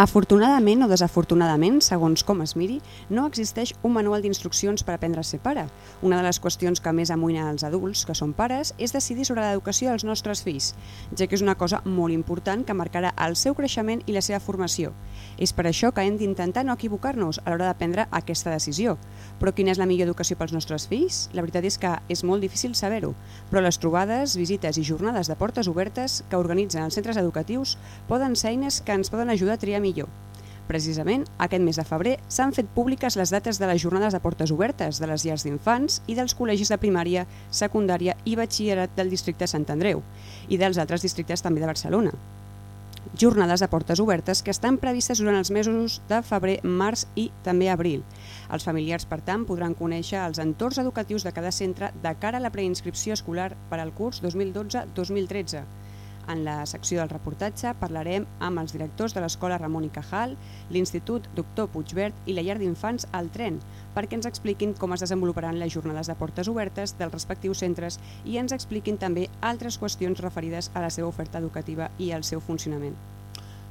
Afortunadament o desafortunadament, segons com es miri, no existeix un manual d'instruccions per aprendre a ser pare. Una de les qüestions que més amoïna als adults, que són pares, és decidir sobre l'educació dels nostres fills, ja que és una cosa molt important que marcarà el seu creixement i la seva formació. És per això que hem d'intentar no equivocar-nos a l'hora de prendre aquesta decisió. Però quina és la millor educació pels nostres fills? La veritat és que és molt difícil saber-ho, però les trobades, visites i jornades de portes obertes que organitzen els centres educatius poden ser eines que ens poden ajudar a triar millor. Precisament, aquest mes de febrer s'han fet públiques les dates de les jornades de portes obertes de les llars d'infants i dels col·legis de primària, secundària i batxillerat del districte Sant Andreu i dels altres districtes també de Barcelona. Jornades de portes obertes que estan previstes durant els mesos de febrer, març i també abril. Els familiars, per tant, podran conèixer els entorns educatius de cada centre de cara a la preinscripció escolar per al curs 2012-2013 en la secció del reportatge parlarem amb els directors de l'Escola Ramon i Cajal, l'Institut Doctor Puigbert i la llar d'infants al tren, perquè ens expliquin com es desenvoluparan les jornades de portes obertes dels respectius centres i ens expliquin també altres qüestions referides a la seva oferta educativa i al seu funcionament.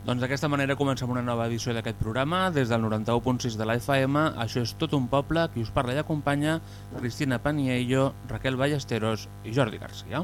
Doncs d'aquesta manera comencem una nova edició d'aquest programa. Des del 91.6 de la FM, això és tot un poble, qui us parla i acompanya Cristina Paniello, Raquel Ballesteros i Jordi Garcia.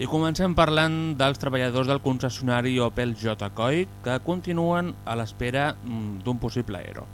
I comencem parlant dels treballadors del concessionari Opel J. Coy que continuen a l'espera mm, d'un possible aero.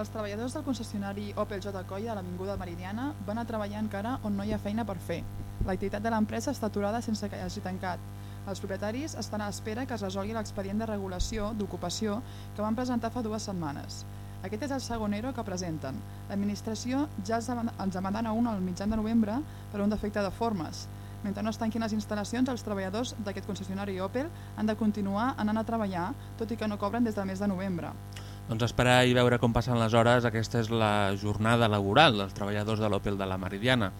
Els treballadors del concessionari Opel J. Coy a l'Avinguda Meridiana van a treballar encara on no hi ha feina per fer. L'activitat de l'empresa està aturada sense que hagi tancat. Els propietaris estan a l'espera que es resolgui l'expedient de regulació d'ocupació que van presentar fa dues setmanes. Aquest és el segon ERO que presenten. L'administració ja els demana un al mitjan de novembre per un defecte de formes. Mentre no es tanquin les instal·lacions, els treballadors d'aquest concessionari Opel han de continuar anant a treballar, tot i que no cobren des del mes de novembre. Doncs esperar i veure com passen les hores, aquesta és la jornada laboral dels treballadors de l'Opel de la Meridiana.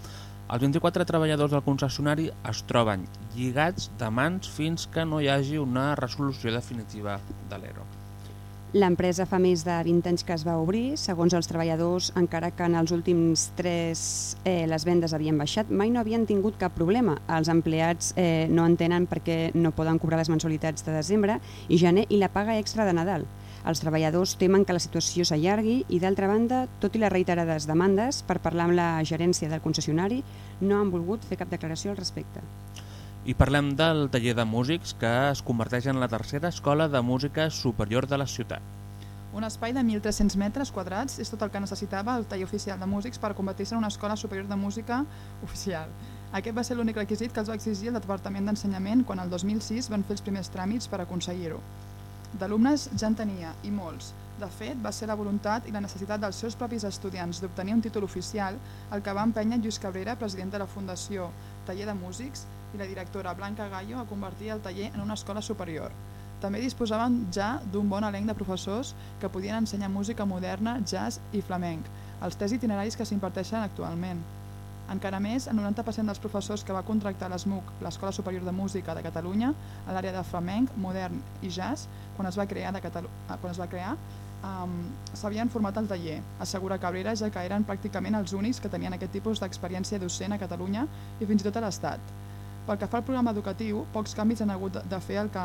Els 24 treballadors del concessionari es troben lligats de mans fins que no hi hagi una resolució definitiva de l'ERO. L'empresa fa més de 20 anys que es va obrir. Segons els treballadors, encara que en els últims 3 eh, les vendes havien baixat, mai no havien tingut cap problema. Els empleats eh, no entenen perquè no poden cobrar les mensualitats de desembre i gener i la paga extra de Nadal. Els treballadors temen que la situació s'allargui i, d'altra banda, tot i les reiterades demandes per parlar amb la gerència del concessionari, no han volgut fer cap declaració al respecte. I parlem del taller de músics que es converteix en la tercera escola de música superior de la ciutat. Un espai de 1.300 metres quadrats és tot el que necessitava el taller oficial de músics per convertir-se en una escola superior de música oficial. Aquest va ser l'únic requisit que els va exigir el Departament d'Ensenyament quan el 2006 van fer els primers tràmits per aconseguir-ho. D'alumnes ja en tenia, i molts. De fet, va ser la voluntat i la necessitat dels seus propis estudiants d'obtenir un títol oficial el que va empènyer Lluís Cabrera, president de la Fundació Taller de Músics, i la directora Blanca Gallo a convertir el taller en una escola superior. També disposaven ja d'un bon elenc de professors que podien ensenyar música moderna, jazz i flamenc, els tres itineraris que s'imparteixen actualment. Encara més, el 90% dels professors que va contractar l'ESMUC, l'Escola Superior de Música de Catalunya, a l'àrea de flamenc, modern i jazz, quan es va crear, de Catalu quan es va crear um, s'havien format al taller, assegura Cabrera, ja que eren pràcticament els únics que tenien aquest tipus d'experiència docent a Catalunya i fins i tot a l'Estat. Pel que fa al programa educatiu, pocs canvis han hagut de fer el que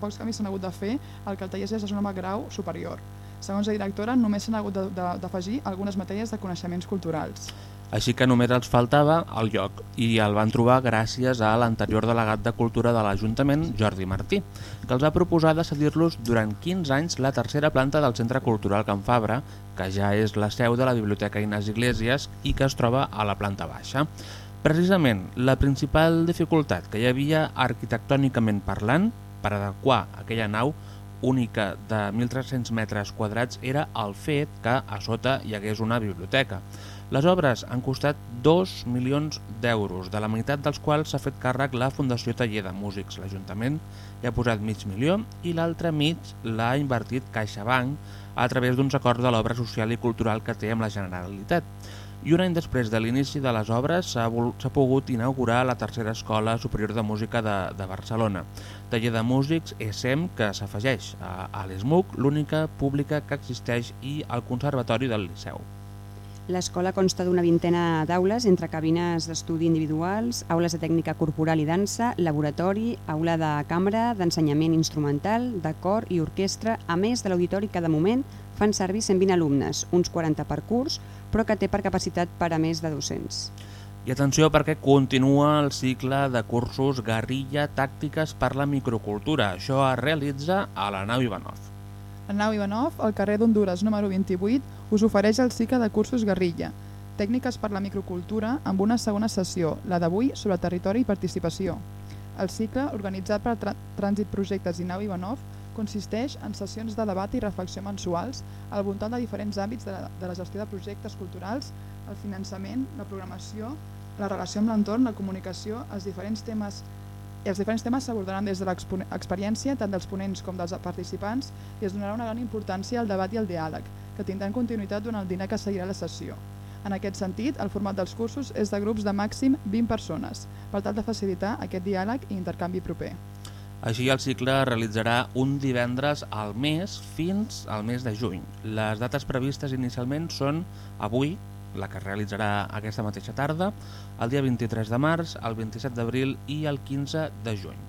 pocs canvis s'han hagut de fer el que el taller és un home grau superior. Segons la directora, només s'han hagut d'afegir algunes matèries de coneixements culturals. Així que només els faltava el lloc i el van trobar gràcies a l'anterior delegat de Cultura de l'Ajuntament, Jordi Martí, que els va proposar de cedir-los durant 15 anys la tercera planta del Centre Cultural Can Fabra, que ja és la seu de la Biblioteca Inés Iglesias i que es troba a la planta baixa. Precisament, la principal dificultat que hi havia arquitectònicament parlant per adequar aquella nau única de 1.300 metres quadrats era el fet que a sota hi hagués una biblioteca. Les obres han costat 2 milions d'euros, de la meitat dels quals s'ha fet càrrec la Fundació Taller de Músics. L'Ajuntament hi ha posat mig milió i l'altre mig l'ha invertit CaixaBank a través d'uns acords de l'obra social i cultural que té amb la Generalitat. I un any després de l'inici de les obres s'ha pogut inaugurar la tercera Escola Superior de Música de, de Barcelona. Taller de Músics ESEM que s'afegeix a, a l'ESMUC, l'única pública que existeix, i al Conservatori del Liceu. L'escola consta d'una vintena d'aules entre cabines d'estudi individuals, aules de tècnica corporal i dansa, laboratori, aula de càmera, d'ensenyament instrumental, de cor i orquestra, a més de l'auditori que de moment fan servir 120 alumnes, uns 40 per curs, però que té per capacitat per a més de 200. I atenció perquè continua el cicle de cursos Guerrilla Tàctiques per la Microcultura. Això es realitza a la nau Ivanov. La nau Ivanov, al carrer d'Honduras número 28, us ofereix el cicle de cursos Guerrilla, tècniques per la microcultura amb una segona sessió, la d'avui sobre territori i participació. El cicle, organitzat per Trànsit Projectes i Nau Ivanov, consisteix en sessions de debat i reflexió mensuals al voltant de diferents àmbits de la, de la gestió de projectes culturals, el finançament, la programació, la relació amb l'entorn, la comunicació, els diferents temes i els diferents temes s'abordaran des de l'experiència tant dels ponents com dels participants i es donarà una gran importància al debat i al diàleg, que tindran continuïtat durant el dinar que seguirà la sessió. En aquest sentit, el format dels cursos és de grups de màxim 20 persones, per tal de facilitar aquest diàleg i intercanvi proper. Així, el cicle es realitzarà un divendres al mes fins al mes de juny. Les dates previstes inicialment són avui, la que es realitzarà aquesta mateixa tarda, el dia 23 de març, el 27 d'abril i el 15 de juny.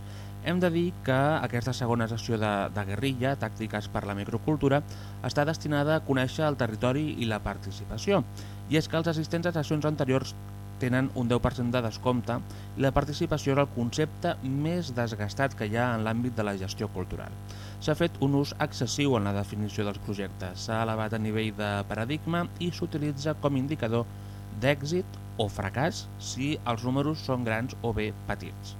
Hem de dir que aquesta segona sessió de, de guerrilla, tàctiques per la microcultura, està destinada a conèixer el territori i la participació. I és que els assistents a sessions anteriors tenen un 10% de descompte i la participació és el concepte més desgastat que hi ha en l'àmbit de la gestió cultural. S'ha fet un ús excessiu en la definició dels projectes, s'ha elevat a nivell de paradigma i s'utilitza com indicador d'èxit o fracàs si els números són grans o bé petits.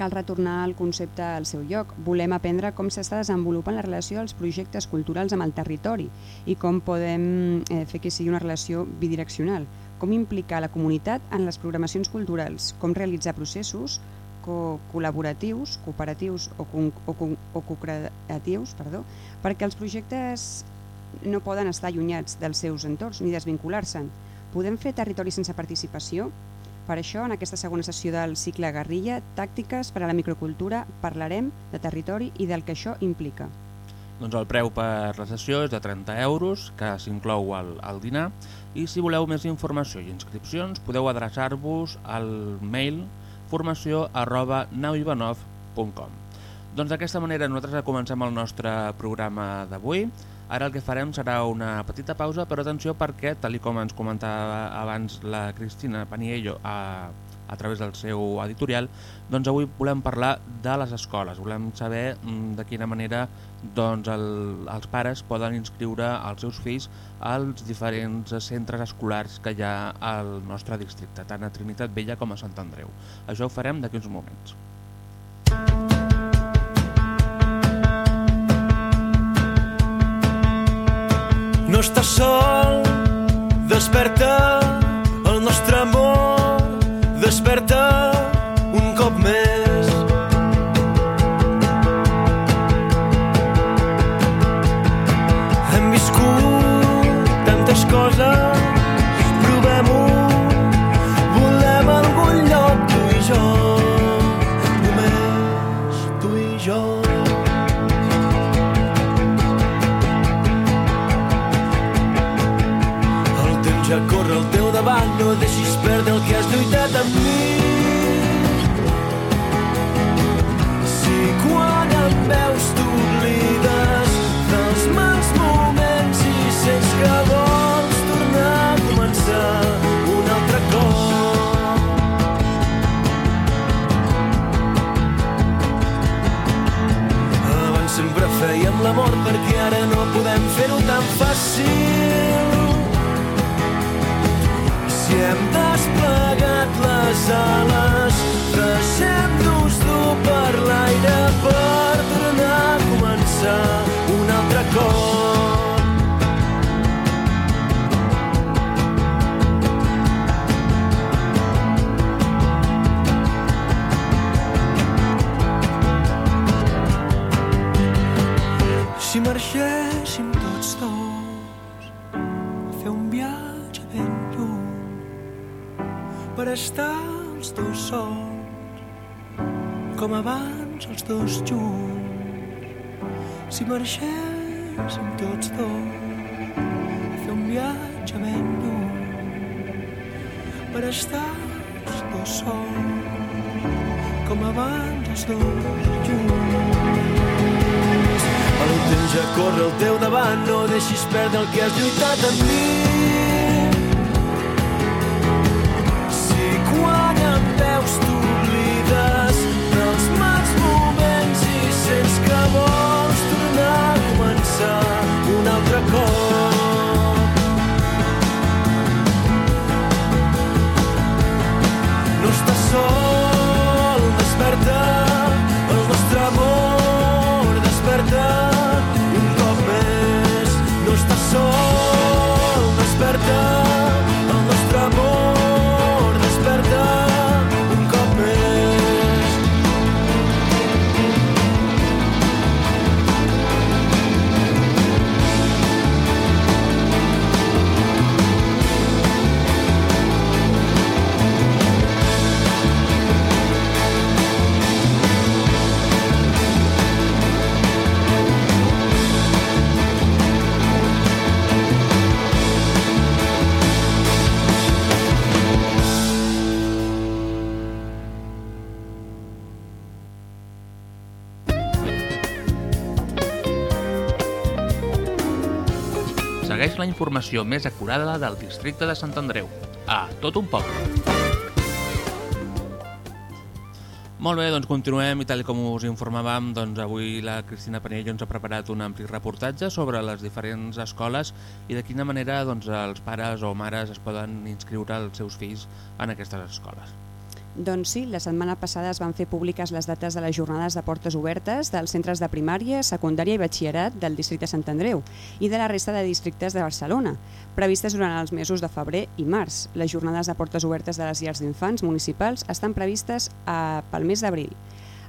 Cal retornar el concepte al seu lloc. Volem aprendre com s'està desenvolupant la relació dels projectes culturals amb el territori i com podem eh, fer que sigui una relació bidireccional com implicar la comunitat en les programacions culturals, com realitzar processos co col·laboratius, cooperatius o, o, o co-creatius, perdó, perquè els projectes no poden estar allunyats dels seus entorns ni desvincular-se'n. Podem fer territori sense participació? Per això, en aquesta segona sessió del cicle Guerrilla, Tàctiques per a la microcultura, parlarem de territori i del que això implica. Doncs el preu per la sessió és de 30 euros, que s'inclou al, al dinar, i si voleu més informació i inscripcions podeu adreçar-vos al mail formació arroba nauivanov.com Doncs d'aquesta manera nosaltres comencem el nostre programa d'avui. Ara el que farem serà una petita pausa, però atenció perquè, tal com ens comentava abans la Cristina Paniello a a través del seu editorial, doncs avui volem parlar de les escoles, volem saber mm, de quina manera doncs, el, els pares poden inscriure els seus fills als diferents centres escolars que hi ha al nostre districte, tant a Trinitat Vella com a Sant Andreu. Això ho farem d'aquí uns moments. No estàs sol, desperta el nostre amor desperta lluitat amb mi. Si quan em veus t'oblides dels mals moments i sents que vols tornar a començar un altre cop. Abans sempre fèiem l'amor perquè ara no podem fer-ho tan fàcil si hem desplegat les ales. Deixem-nos dur per l'aire per tornar a començar un altre cop. Els dos junts. Si marxéssim tots dos fer un viatge ben lluny, per estar els dos sols, com abans els dos junts. El temps ja corre al teu davant, no deixis perdre el que has lluitat amb mi. Començar un altre cop. No estàs sol, informació més acurada del districte de Sant Andreu. A tot un poble. Molt bé, doncs continuem i tal com us informàvem, doncs avui la Cristina Panell ens ha preparat un ampli reportatge sobre les diferents escoles i de quina manera doncs, els pares o mares es poden inscriure els seus fills en aquestes escoles. Doncs sí, la setmana passada es van fer públiques les dates de les jornades de portes obertes dels centres de primària, secundària i batxillerat del districte Sant Andreu i de la resta de districtes de Barcelona, previstes durant els mesos de febrer i març. Les jornades de portes obertes de les llars d'infants municipals estan previstes a, pel mes d'abril.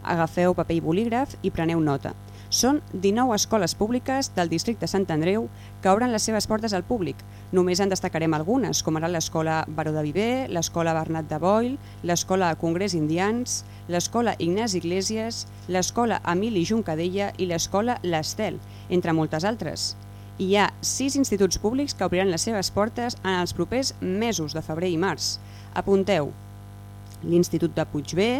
Agafeu paper i bolígraf i preneu nota. Són 19 escoles públiques del districte Sant Andreu que obren les seves portes al públic. Només en destacarem algunes, com ara l'Escola Baró de Viver, l'Escola Bernat de Boil, l'Escola Congrés Indians, l'Escola Ignasi Iglesias, l'Escola Emili Juncadella i l'Escola L'Estel, entre moltes altres. Hi ha sis instituts públics que obriran les seves portes en els propers mesos de febrer i març. Apunteu l'Institut de Puigvé,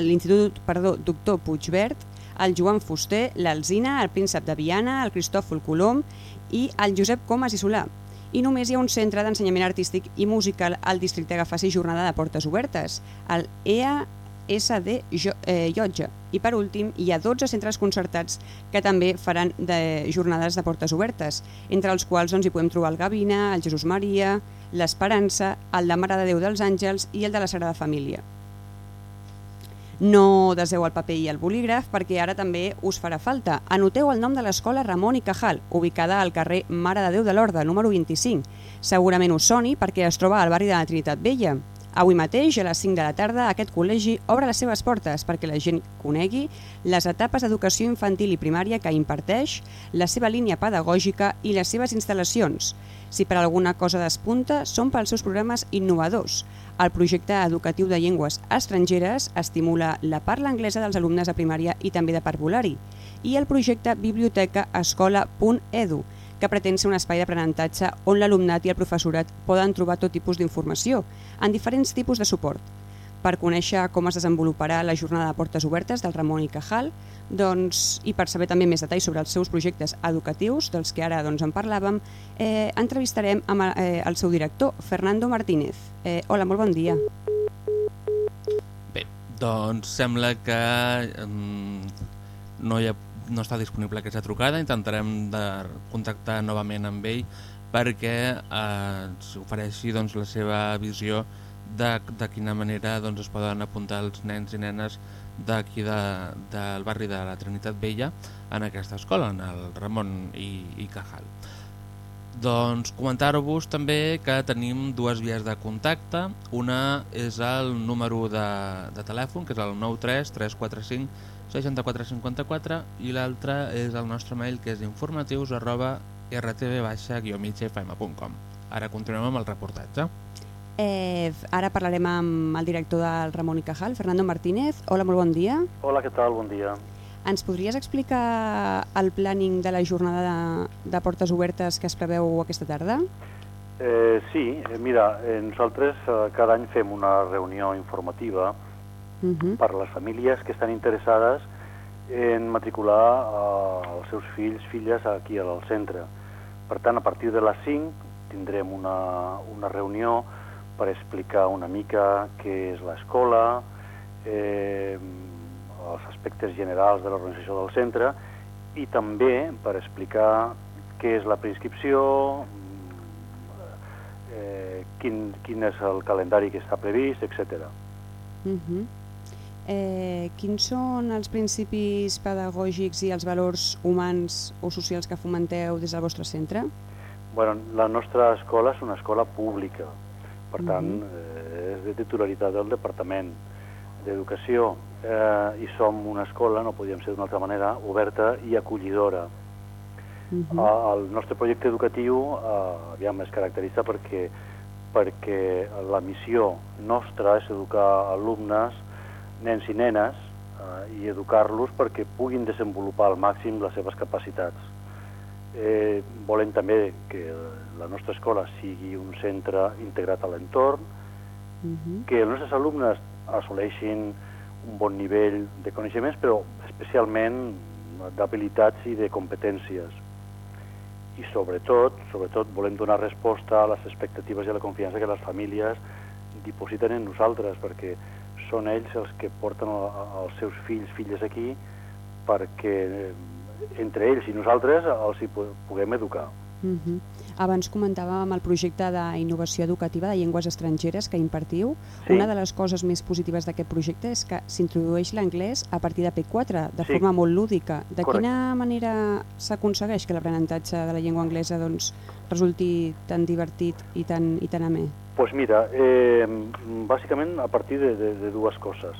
l'Institut Doctor Puigbert, el Joan Fuster, l'Alzina, el Príncep de Viana, el Cristòfol Colom i el Josep Comas i Solà. I només hi ha un centre d'ensenyament artístic i musical al districte que faci jornada de portes obertes, el EASD Jo- eh, Llotja. I per últim, hi ha 12 centres concertats que també faran de jornades de portes obertes, entre els quals doncs, hi podem trobar el Gavina, el Jesús Maria, l'Esperança, el de Mare de Déu dels Àngels i el de la Sagrada Família. No deseu el paper i el bolígraf perquè ara també us farà falta. Anoteu el nom de l'escola Ramon i Cajal, ubicada al carrer Mare de Déu de l'Horda, número 25. Segurament us soni perquè es troba al barri de la Trinitat Vella. Avui mateix, a les 5 de la tarda, aquest col·legi obre les seves portes perquè la gent conegui les etapes d'educació infantil i primària que imparteix, la seva línia pedagògica i les seves instal·lacions. Si per alguna cosa despunta, són pels seus programes innovadors. El projecte educatiu de llengües estrangeres estimula la parla anglesa dels alumnes de primària i també de parvulari. I el projecte Biblioteca Escola.edu, que pretén ser un espai d'aprenentatge on l'alumnat i el professorat poden trobar tot tipus d'informació, en diferents tipus de suport. Per conèixer com es desenvoluparà la jornada de portes obertes del Ramon i Cajal doncs, i per saber també més detalls sobre els seus projectes educatius, dels que ara doncs, en parlàvem, eh, entrevistarem amb eh, el seu director, Fernando Martínez. Eh, hola, molt bon dia. Bé, doncs sembla que mm, no, hi ha, no està disponible aquesta trucada, intentarem de contactar novament amb ell perquè eh, ens ofereixi doncs, la seva visió de, de quina manera doncs, es poden apuntar els nens i nenes d'aquí de, del barri de la Trinitat Vella en aquesta escola, en el Ramon i, i Cajal. Doncs comentar-vos també que tenim dues vies de contacte. Una és el número de, de telèfon, que és el 93 345 6454 i l'altra és el nostre mail, que és informatius arroba rtv-migfm.com. Ara continuem amb el reportatge. Eh, ara parlarem amb el director del Ramon y Cajal, Fernando Martínez. Hola, molt bon dia. Hola, què tal? Bon dia. Ens podries explicar el planning de la jornada de, de portes obertes que es preveu aquesta tarda? Eh, sí, eh, mira, eh, nosaltres eh, cada any fem una reunió informativa Uh -huh. per les famílies que estan interessades en matricular eh, els seus fills, filles aquí al centre. Per tant, a partir de les 5 tindrem una, una reunió per explicar una mica què és l'escola, eh, els aspectes generals de l'organització del centre i també per explicar què és la preinscripció, eh, quin, quin és el calendari que està previst, etc. Uh -huh. Eh, quins són els principis pedagògics i els valors humans o socials que fomenteu des del vostre centre? Bueno, la nostra escola és una escola pública, per tant, Mhm. eh, és de titularitat del Departament d'Educació eh, i som una escola, no podíem ser d'una altra manera, oberta i acollidora. Uh -huh. Ah, El nostre projecte educatiu eh, aviam, es caracteritza perquè, perquè la missió nostra és educar alumnes, nens i nenes, eh, i educar-los perquè puguin desenvolupar al màxim les seves capacitats. Eh, volem també que la nostra escola sigui un centre integrat a l'entorn, Uh -huh. que els nostres alumnes assoleixin un bon nivell de coneixements, però especialment d'habilitats i de competències. I sobretot, sobretot volem donar resposta a les expectatives i a la confiança que les famílies dipositen en nosaltres, perquè són ells els que porten el- els seus fills, filles aquí, perquè eh, entre ells i nosaltres els hi pu- puguem educar. Uh -huh. Abans comentàvem el projecte d'innovació educativa de llengües estrangeres que impartiu. Sí. Una de les coses més positives d'aquest projecte és que s'introdueix l'anglès a partir de P4, de Sí. forma molt lúdica. De Correcte. quina manera s'aconsegueix que l'aprenentatge de la llengua anglesa doncs, resulti tan divertit i tan, i tan amè? pues mira, eh, bàsicament a partir de, de, de dues coses.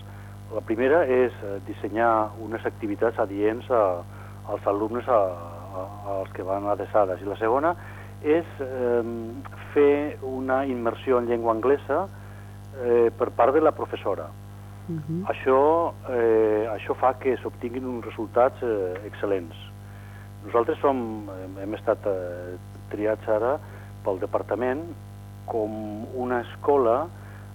La primera és eh, dissenyar unes activitats adients a, als alumnes a, a, als que van adreçades. I la segona és eh, fer una immersió en llengua anglesa eh, per part de la professora. Uh -huh. Això, eh, això fa que s'obtinguin uns resultats eh, excel·lents. Nosaltres som, hem- hem estat eh, triats ara pel departament com una escola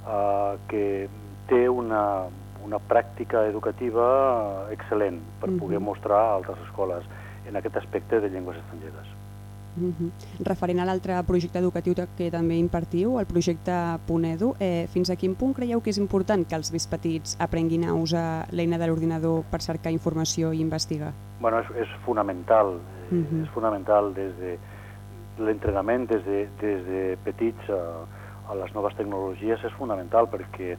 eh, que té una, una pràctica educativa excel·lent per Mhm. poder mostrar a altres escoles en aquest aspecte de llengües estrangeres. Uh -huh. Referent a l'altre projecte educatiu que també impartiu, el projecte Punedu, eh, fins a quin punt creieu que és important que els més petits aprenguin a usar l'eina de l'ordinador per cercar informació i investigar? Bueno, és, és fonamental, eh, Mhm. és fonamental des de l'entrenament des, de, des de petits a, a les noves tecnologies és fonamental perquè eh,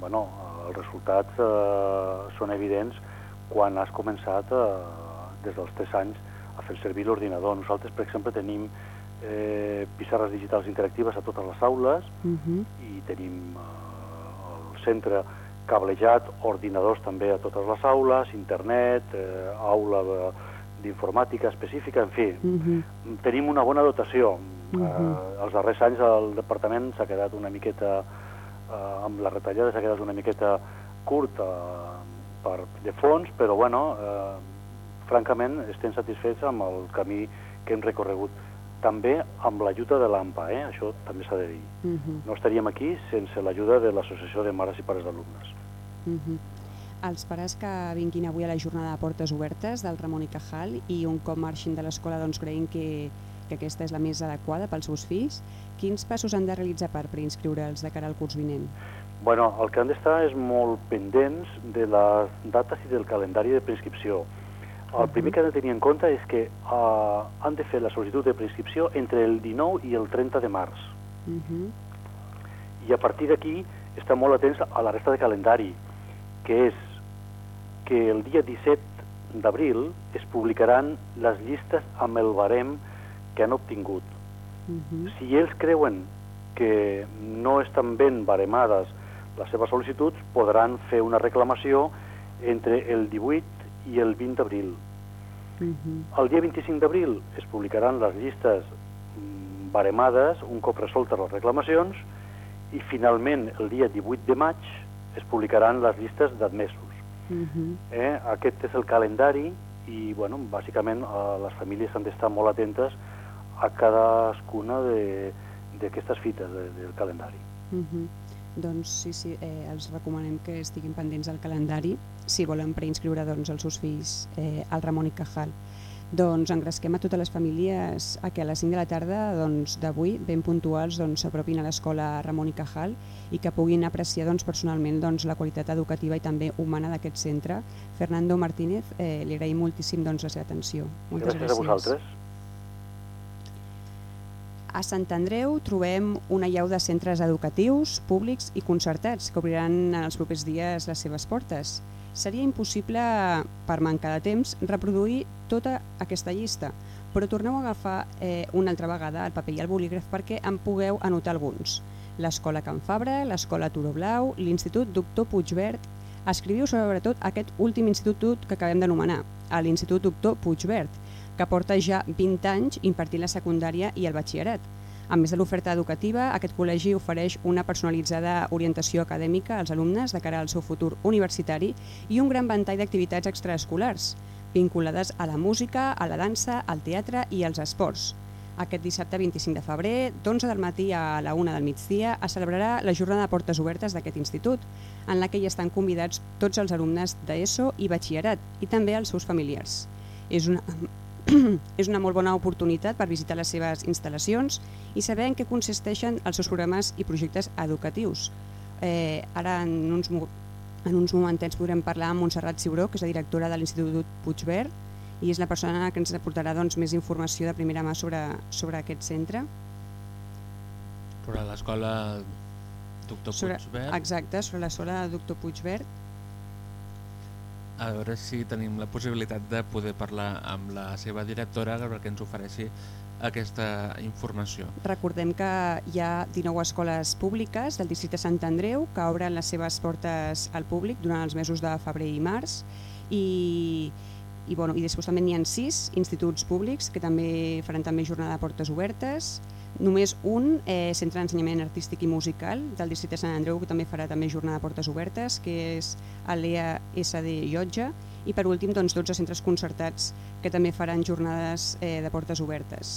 bueno, els resultats eh, són evidents quan has començat eh, des dels 3 anys a fer servir l'ordinador. Nosaltres, per exemple, tenim eh, pissarres digitals interactives a totes les aules Uh -huh. i tenim eh, el centre cablejat, ordinadors també a totes les aules, internet, eh, aula de- d'informàtica específica, en fi, Uh -huh. tenim una bona dotació. Mhm. eh, els darrers anys el departament s'ha quedat una miqueta, eh, amb les retallades s'ha quedat una miqueta curt eh, per, de fons, però bueno, eh, francament estem satisfets amb el camí que hem recorregut. També amb l'ajuda de l'AMPA, eh? això també s'ha de dir. Uh -huh. No estaríem aquí sense l'ajuda de l'Associació de Mares i Pares d'Alumnes. Uh -huh. Els pares que vinguin avui a la jornada de portes obertes del Ramon i Cajal i un cop marxin de l'escola doncs creguin que, que aquesta és la més adequada pels seus fills, quins passos han de realitzar per preinscriure'ls de cara al curs vinent? Bueno, el que han d'estar és molt pendents de les dates i del calendari de preinscripció. El primer que han de tenir en compte és que uh, han de fer la sol·licitud de preinscripció entre el 19 i el 30 de març. Uh -huh. I a partir d'aquí estar molt atents a la resta de calendari, que és que el dia 17 d'abril es publicaran les llistes amb el barem que han obtingut. Uh -huh. Si ells creuen que no estan ben baremades les seves sol·licituds, podran fer una reclamació entre el 18 i el 20 d'abril. Uh -huh. El dia 25 d'abril es publicaran les llistes mm, baremades un cop resoltes les reclamacions i finalment el dia 18 de maig es publicaran les llistes d'admesos. Mhm. Eh? Aquest és el calendari i, bueno, bàsicament eh, les famílies han d'estar molt atentes a cadascuna de- d'aquestes fites de, del calendari. Mhm. Doncs sí, sí, eh, els recomanem que estiguin pendents del calendari si volen preinscriure doncs, els seus fills eh, al Ramon i Cajal. Doncs engresquem a totes les famílies a que a les 5 de la tarda doncs, d'avui, ben puntuals, doncs, s'apropin a l'escola Ramon i Cajal i que puguin apreciar doncs, personalment doncs, la qualitat educativa i també humana d'aquest centre. Fernando Martínez, eh, li agraïm moltíssim doncs, la seva atenció. Moltes gràcies, a vosaltres. A Sant Andreu trobem una llau de centres educatius, públics i concertats que obriran en els propers dies les seves portes. Seria impossible, per manca de temps, reproduir tota aquesta llista, però torneu a agafar eh, una altra vegada el paper i el bolígraf perquè en pugueu anotar alguns. L'Escola Can Fabra, l'Escola Turó Blau, l'Institut Doctor Puigverd... Escriviu sobretot aquest últim institut que acabem d'anomenar, l'Institut Doctor Puigverd, que porta ja 20 anys impartint la secundària i el batxillerat. A més de l'oferta educativa, aquest col·legi ofereix una personalitzada orientació acadèmica als alumnes de cara al seu futur universitari i un gran ventall d'activitats extraescolars, vinculades a la música, a la dansa, al teatre i als esports. Aquest dissabte 25 de febrer, d'11 del matí a la 1 del migdia, es celebrarà la jornada de portes obertes d'aquest institut, en la que hi estan convidats tots els alumnes d'ESO i batxillerat, i també els seus familiars. És una, és una molt bona oportunitat per visitar les seves instal·lacions i saber en què consisteixen els seus programes i projectes educatius. Eh, ara, en uns, en uns momentets, podrem parlar amb Montserrat Ciuró, que és la directora de l'Institut Puigverd, i és la persona que ens aportarà doncs, més informació de primera mà sobre, sobre aquest centre. Sobre l'escola Doctor Sobre, Puigverd. exacte, sobre l'escola Doctor Puigverd. A veure si tenim la possibilitat de poder parlar amb la seva directora perquè ens ofereixi aquesta informació. Recordem que hi ha 19 escoles públiques del districte Sant Andreu que obren les seves portes al públic durant els mesos de febrer i març i, i, bueno, i després també n'hi ha 6 instituts públics que també faran també jornada de portes obertes només un eh, centre d'ensenyament artístic i musical del districte de Sant Andreu que també farà també jornada de portes obertes que és l'EASD Llotja i per últim doncs, 12 centres concertats que també faran jornades eh, de portes obertes.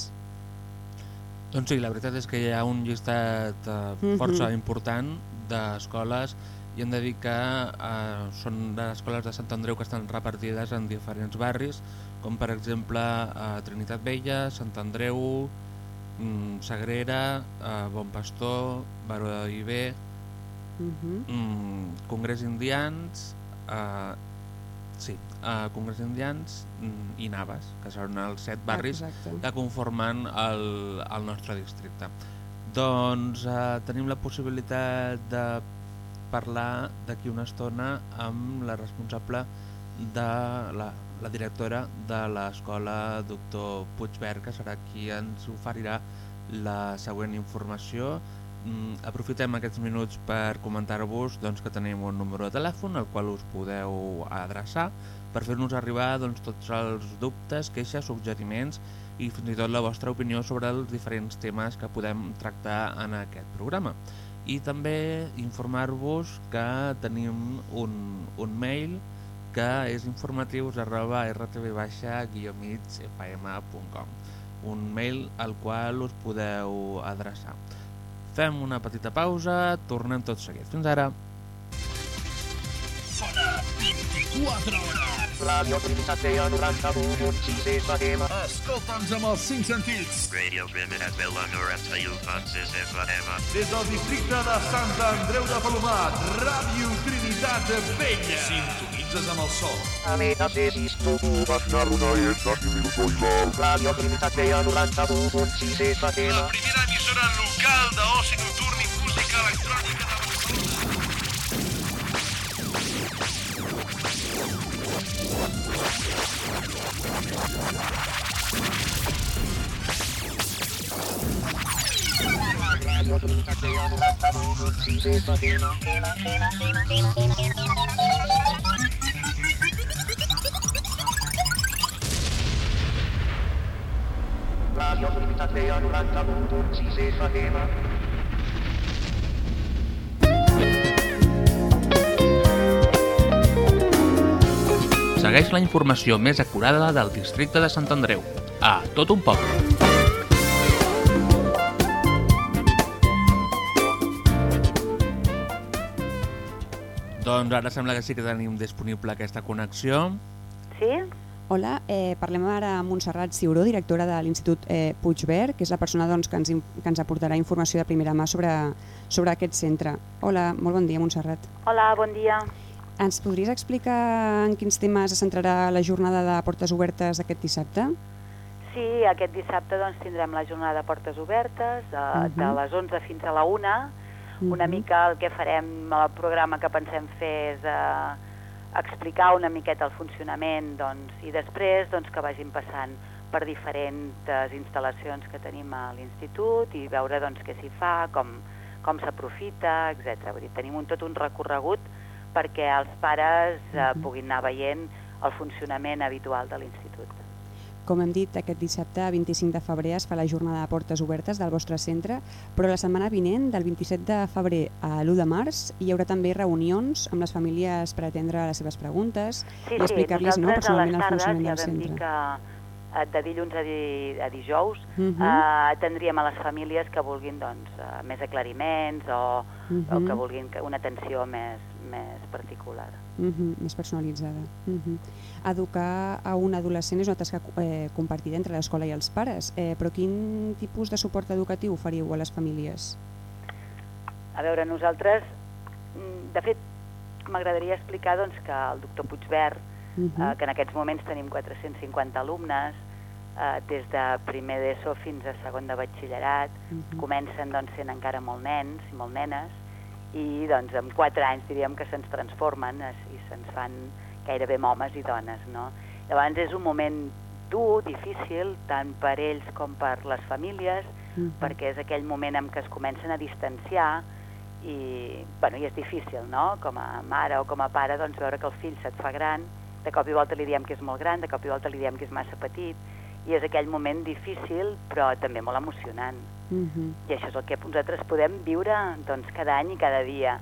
Doncs sí, la veritat és que hi ha un llistat eh, força important d'escoles i hem de dir que eh, són les escoles de Sant Andreu que estan repartides en diferents barris, com per exemple eh, Trinitat Vella, Sant Andreu, mm, Sagrera, eh, Bon Pastor, Baró de Viver, Uh -huh. mm, Congrés Indians, eh, sí, eh, Congrés Indians mm, i Naves, que són els set barris Exacte. que conformen el, el nostre districte. Doncs eh, tenim la possibilitat de parlar d'aquí una estona amb la responsable de la, la directora de l'escola doctor Puigverd, que serà qui ens oferirà la següent informació. Mm, aprofitem aquests minuts per comentar-vos doncs, que tenim un número de telèfon al qual us podeu adreçar per fer-nos arribar doncs, tots els dubtes, queixes, suggeriments i fins i tot la vostra opinió sobre els diferents temes que podem tractar en aquest programa. I també informar-vos que tenim un, un mail que és informatius arroba rtv-migfm.com un mail al qual us podeu adreçar. Fem una petita pausa, tornem tot seguit. Fins ara. Sona 24 hores. Radio Trinitat Vella 91.6 FM. Escolta'ns amb els cinc sentits. Radio Trinitat Vella 91.6 FM. Des del districte de Sant Andreu de Palomat, Ràdio Trinitat Vella. Sintonitzes amb el sol. Ameta Cesis, tu Radio Trinitat Vella 91.6 FM. La primera emissora local d'oci nocturn i música electrònica de Barcelona. Radio Trinitat Vella 91.6 FM. Radio Trinitat Vella 91.6 FM. Segueix la informació més acurada del districte de Sant Andreu. A tot un poble. Doncs ara sembla que sí que tenim disponible aquesta connexió. Sí? Hola, eh, parlem ara amb Montserrat Ciuró, directora de l'Institut eh, Puigverd, que és la persona doncs, que, ens, que ens aportarà informació de primera mà sobre, sobre aquest centre. Hola, molt bon dia, Montserrat. Hola, bon dia. Ens podries explicar en quins temes es centrarà la jornada de portes obertes d'aquest dissabte? Sí, aquest dissabte doncs, tindrem la jornada de portes obertes, de, uh -huh. de Mhm. les 11 fins a la 1. Una Mhm. mica el que farem, el programa que pensem fer és eh, explicar una miqueta el funcionament doncs, i després doncs, que vagin passant per diferents instal·lacions que tenim a l'institut i veure doncs, què s'hi fa, com, com s'aprofita, etc. Vull dir, tenim un, tot un recorregut perquè els pares eh, Mhm. puguin anar veient el funcionament habitual de l'institut. Com hem dit, aquest dissabte 25 de febrer es fa la jornada de portes obertes del vostre centre, però la setmana vinent, del 27 de febrer a l'1 de març, hi haurà també reunions amb les famílies per atendre les seves preguntes Sí, i sí, explicar-los no, a les personalment el funcionament del centre. que eh, de dilluns a, di, a dijous Mhm. eh, atendríem a les famílies que vulguin doncs, eh, més aclariments o, o Mhm. que vulguin que- una atenció més, més particular. Mhm, més personalitzada. Mhm. Educar a un adolescent és una tasca eh, compartida entre l'escola i els pares, eh, però quin tipus de suport educatiu oferiu a les famílies? A veure, nosaltres, mm, de fet, m'agradaria explicar doncs, que el doctor Puigverd, Mhm. eh, que en aquests moments tenim 450 alumnes, eh, des de primer d'ESO fins a segon de batxillerat, Mhm. comencen doncs, sent encara molt nens i molt nenes, i doncs en 4 anys diríem que se'ns transformen es, i se'ns fan gairebé homes i dones. No? Llavors és un moment dur, difícil, tant per ells com per les famílies, Mhm. perquè és aquell moment en què es comencen a distanciar i, bueno, i és difícil, no? Com a mare o com a pare, doncs veure que el fill se't fa gran, de cop i volta li diem que és molt gran, de cop i volta li diem que és massa petit, i és aquell moment difícil, però també molt emocionant. Mhm. I això és el que nosaltres podem viure doncs, cada any i cada dia.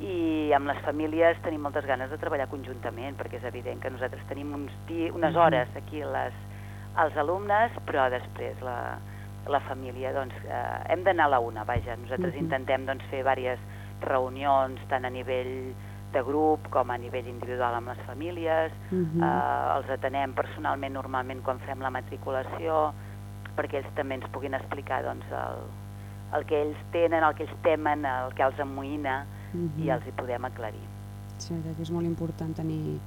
I amb les famílies tenim moltes ganes de treballar conjuntament, perquè és evident que nosaltres tenim uns di unes hores aquí les, als alumnes, però després la, la família, doncs, eh, hem d'anar a la una, vaja. Nosaltres Mhm. intentem doncs, fer diverses reunions, tant a nivell de grup com a nivell individual amb les famílies, Mhm. eh, els atenem personalment normalment quan fem la matriculació, perquè ells també ens puguin explicar doncs, el, el que ells tenen, el que ells temen, el que els amoïna, Mhm. i els hi podem aclarir. Sí, crec que és molt important tenir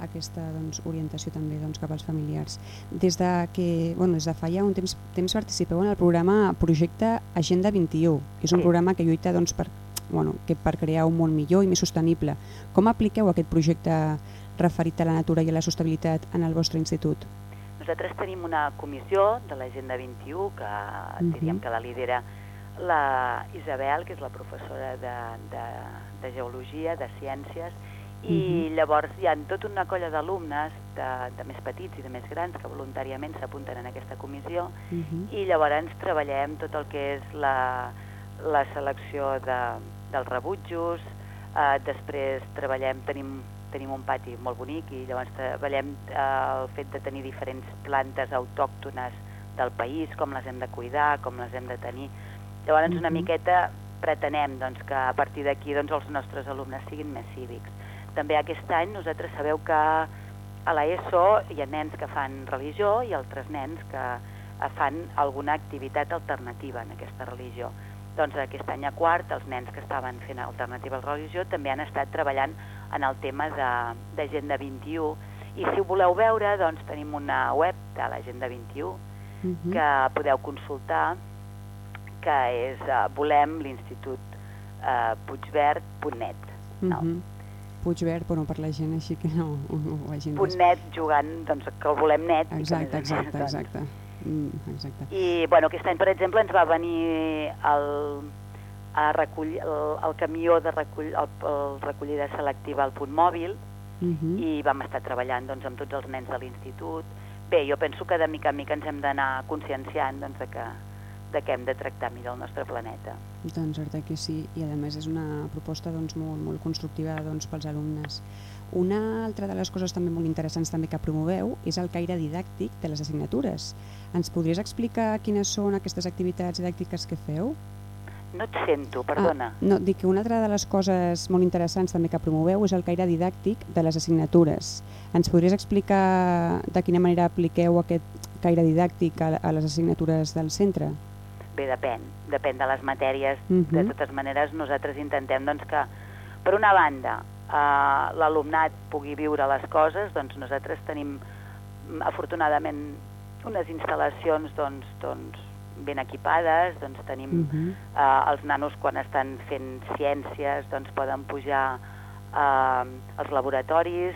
aquesta doncs, orientació també doncs, cap als familiars. Des de que, bueno, des de fa ja un temps, temps participeu en el programa Projecte Agenda 21, que és un Sí. programa que lluita doncs, per, bueno, que per crear un món millor i més sostenible. Com apliqueu aquest projecte referit a la natura i a la sostenibilitat en el vostre institut? Nosaltres tenim una comissió de l'Agenda 21 que Mhm. diríem que la lidera la Isabel, que és la professora de, de, de Geologia, de Ciències, i llavors hi ha tota una colla d'alumnes, de, de més petits i de més grans, que voluntàriament s'apunten en aquesta comissió, Uh -huh. i llavors treballem tot el que és la, la selecció de, dels rebutjos, eh, després treballem, tenim, tenim un pati molt bonic i llavors treballem eh, el fet de tenir diferents plantes autòctones del país, com les hem de cuidar, com les hem de tenir. Llavors una Mhm. miqueta pretenem doncs, que a partir d'aquí doncs, els nostres alumnes siguin més cívics. També aquest any nosaltres sabeu que a l'ESO hi ha nens que fan religió i altres nens que eh, fan alguna activitat alternativa en aquesta religió. Doncs aquest any a quart, els nens que estaven fent alternativa a la religió també han estat treballant en el tema de- d'Agenda 21 i si ho voleu veure, doncs tenim una web de l'Agenda 21 Mhm. que podeu consultar que és uh, volem l'institut uh, puigverd.net no. Mhm. Puigverd, però per la gent així que no, no ho hagin punt net jugant, doncs que el volem net Exacte, més, exacte, doncs, exacte. Mm, exacte. I bueno, aquest any, per exemple, ens va venir el, a recollir, el, el camió de recull, el, el recollida selectiva al punt mòbil Mhm. i vam estar treballant doncs, amb tots els nens de l'institut. Bé, jo penso que de mica en mica ens hem d'anar conscienciant doncs, de, que, de què hem de tractar millor el nostre planeta. Doncs veritat que sí, i a més és una proposta doncs, molt, molt constructiva doncs, pels alumnes. Una altra de les coses també molt interessants també que promoveu és el caire didàctic de les assignatures. Ens podries explicar quines són aquestes activitats didàctiques que feu? No et sento, perdona. Ah, no, dic que una altra de les coses molt interessants també que promoveu és el caire didàctic de les assignatures. Ens podries explicar de quina manera apliqueu aquest caire didàctic a, a les assignatures del centre? Bé, depèn, depèn de les matèries. Uh. -huh. De totes maneres, nosaltres intentem doncs, que, per una banda, eh, l'alumnat pugui viure les coses, doncs nosaltres tenim, mm, afortunadament, unes instal·lacions doncs, doncs, ben equipades, doncs tenim Uh -huh. eh, els nanos quan estan fent ciències doncs poden pujar eh, als laboratoris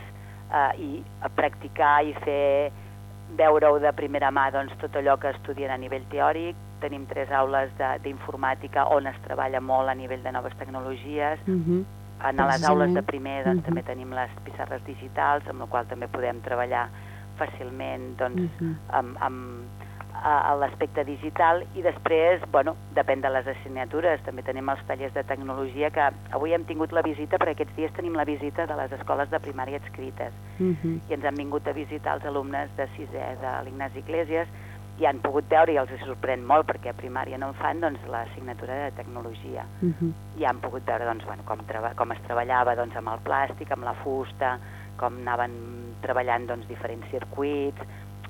eh, i a practicar i fer veure-ho de primera mà doncs, tot allò que estudien a nivell teòric. Tenim tres aules de- d'informàtica on es treballa molt a nivell de noves tecnologies. Uh -huh. En a les aules de primer doncs, Mhm. també tenim les pissarres digitals, amb la qual també podem treballar fàcilment doncs, Mhm. amb, amb a, a l'aspecte digital i després, bueno, depèn de les assignatures, també tenim els tallers de tecnologia que avui hem tingut la visita, perquè aquests dies tenim la visita de les escoles de primària adscrites Uh -huh. i ens han vingut a visitar els alumnes de sisè de l'Ignasi Iglesias i han pogut veure, i els sorprèn molt perquè a primària no en fan, doncs, l'assignatura de tecnologia Uh -huh. i han pogut veure doncs, bueno, com, treba, com es treballava doncs, amb el plàstic, amb la fusta, com anaven treballant doncs, diferents circuits,